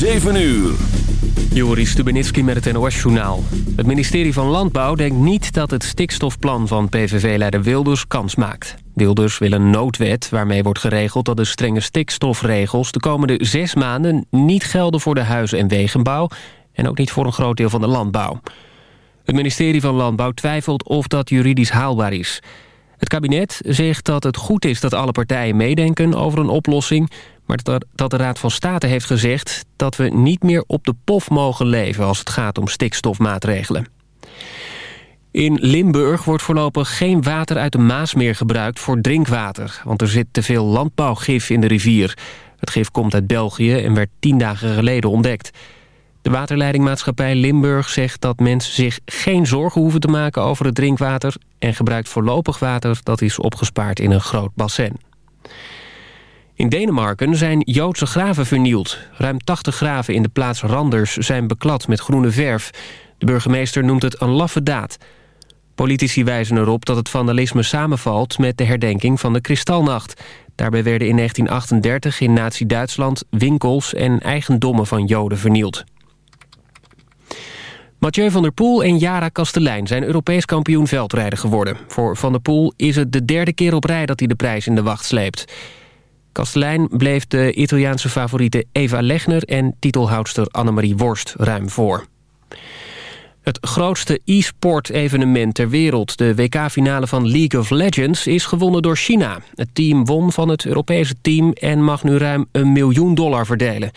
7 uur. Joris Stubenitski met het NOS-journaal. Het ministerie van Landbouw denkt niet dat het stikstofplan van PVV-leider Wilders kans maakt. Wilders wil een noodwet waarmee wordt geregeld dat de strenge stikstofregels... de komende zes maanden niet gelden voor de huizen- en wegenbouw... en ook niet voor een groot deel van de landbouw. Het ministerie van Landbouw twijfelt of dat juridisch haalbaar is. Het kabinet zegt dat het goed is dat alle partijen meedenken over een oplossing... maar dat de Raad van State heeft gezegd dat we niet meer op de pof mogen leven... als het gaat om stikstofmaatregelen. In Limburg wordt voorlopig geen water uit de Maas meer gebruikt voor drinkwater... want er zit te veel landbouwgif in de rivier. Het gif komt uit België en werd tien dagen geleden ontdekt... De waterleidingmaatschappij Limburg zegt dat mensen zich geen zorgen hoeven te maken over het drinkwater... en gebruikt voorlopig water dat is opgespaard in een groot bassin. In Denemarken zijn Joodse graven vernield. Ruim 80 graven in de plaats Randers zijn beklad met groene verf. De burgemeester noemt het een laffe daad. Politici wijzen erop dat het vandalisme samenvalt met de herdenking van de Kristalnacht. Daarbij werden in 1938 in nazi-Duitsland winkels en eigendommen van Joden vernield. Mathieu van der Poel en Jara Kastelein zijn Europees kampioen veldrijden geworden. Voor Van der Poel is het de derde keer op rij dat hij de prijs in de wacht sleept. Kastelein bleef de Italiaanse favoriete Eva Legner en titelhoudster Annemarie Worst ruim voor. Het grootste e-sport evenement ter wereld, de WK-finale van League of Legends, is gewonnen door China. Het team won van het Europese team en mag nu ruim een miljoen dollar verdelen.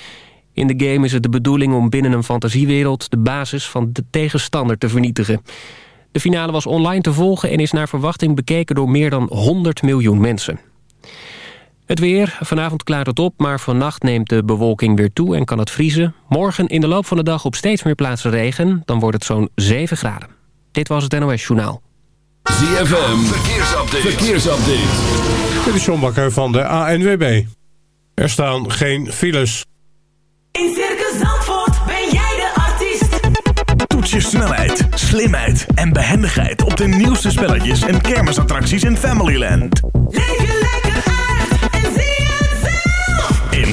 In de game is het de bedoeling om binnen een fantasiewereld... de basis van de tegenstander te vernietigen. De finale was online te volgen en is naar verwachting bekeken... door meer dan 100 miljoen mensen. Het weer. Vanavond klaart het op, maar vannacht neemt de bewolking weer toe en kan het vriezen. Morgen in de loop van de dag op steeds meer plaatsen regen. Dan wordt het zo'n 7 graden. Dit was het NOS Journaal. ZFM. Verkeersupdate. Verkeersupdate. Dit is John Bakker van de ANWB. Er staan geen files. In Circus Zandvoort ben jij de artiest. Toets je snelheid, slimheid en behendigheid op de nieuwste spelletjes en kermisattracties in Familyland. Leef je lekker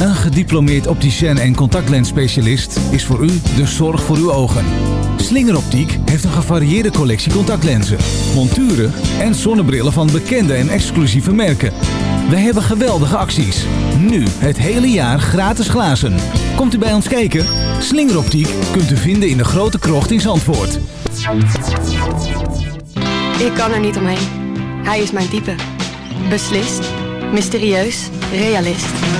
Een gediplomeerd opticien en contactlensspecialist is voor u de zorg voor uw ogen. Slingeroptiek heeft een gevarieerde collectie contactlenzen, monturen en zonnebrillen van bekende en exclusieve merken. We hebben geweldige acties. Nu het hele jaar gratis glazen. Komt u bij ons kijken? Slingeroptiek kunt u vinden in de grote krocht in Zandvoort. Ik kan er niet omheen. Hij is mijn type. Beslist, mysterieus, realist.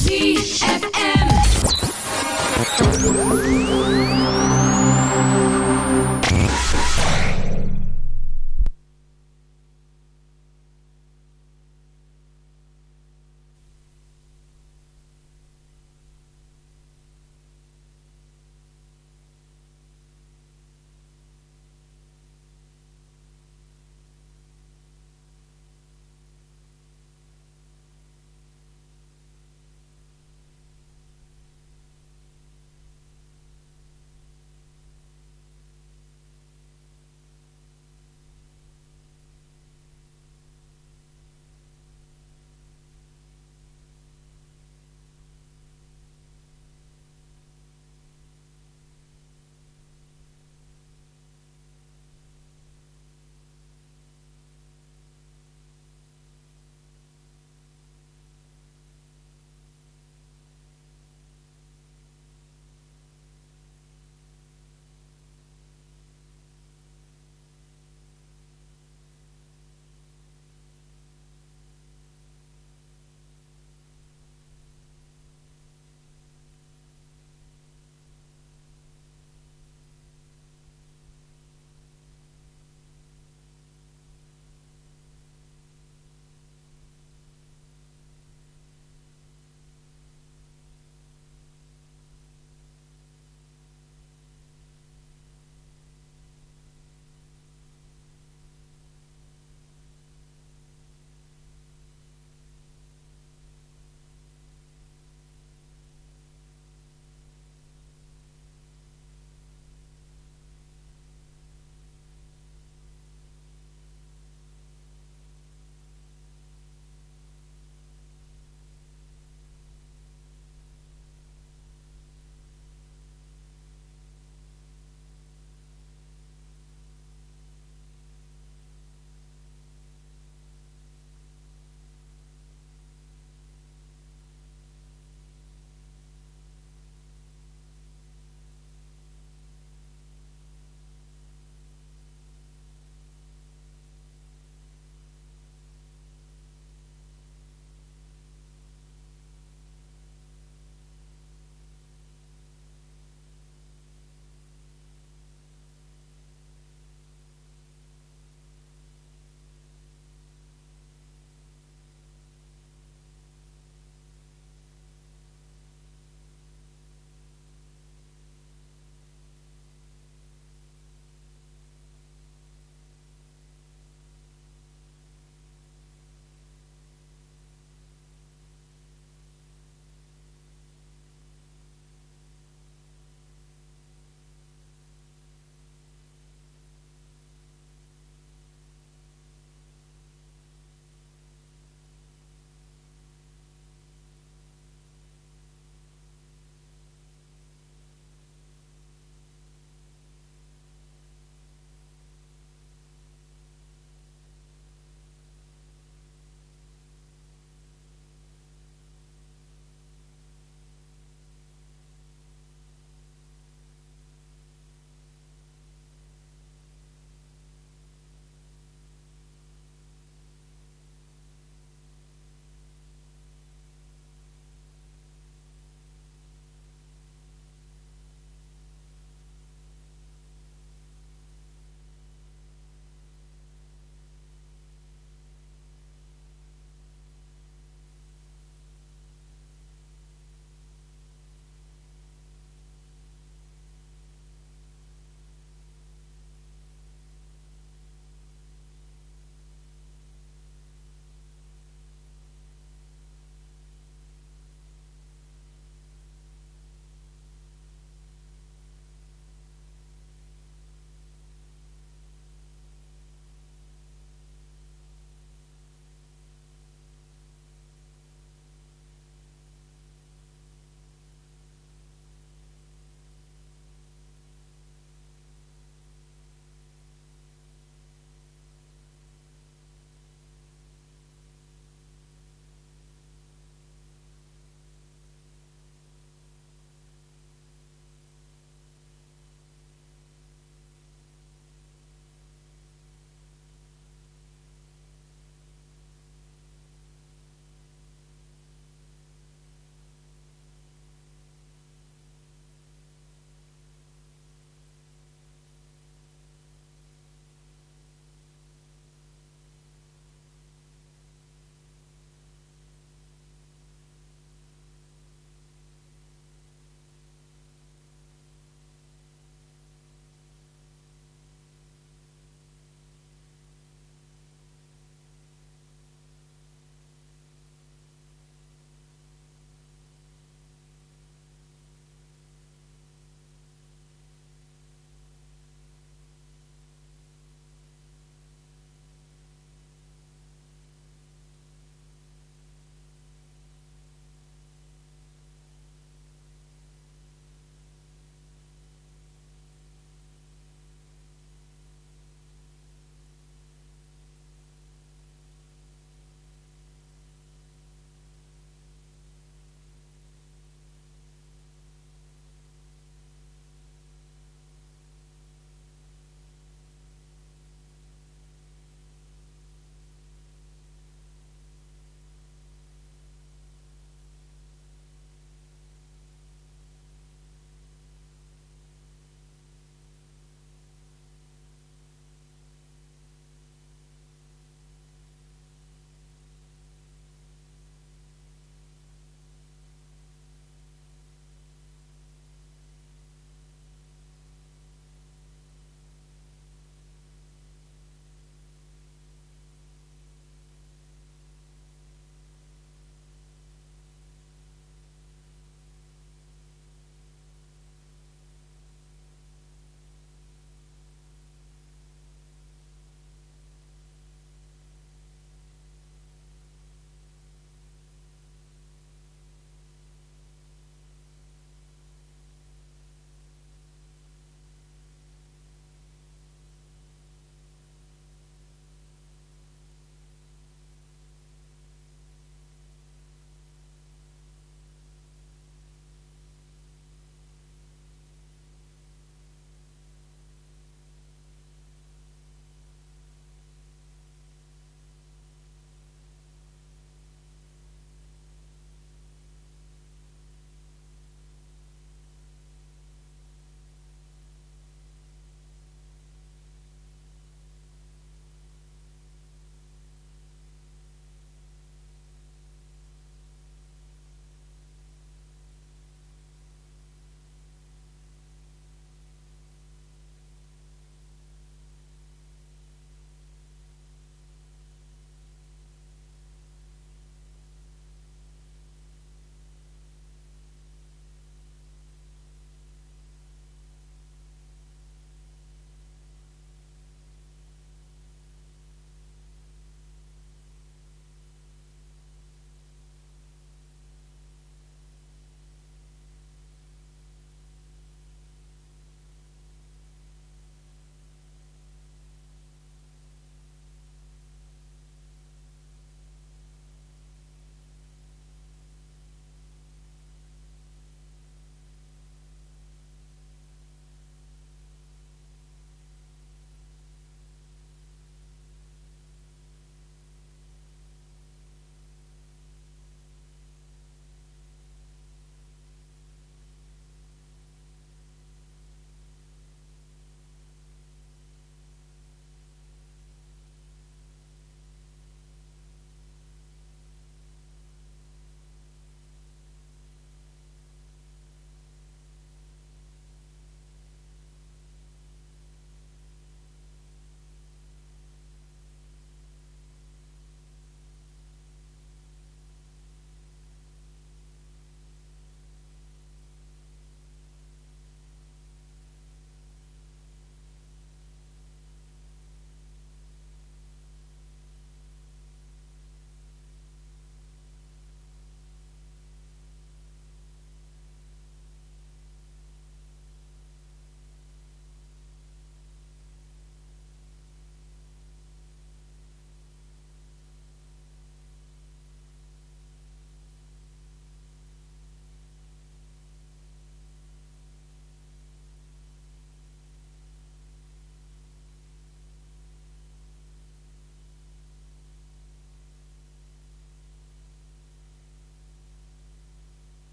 ZFM.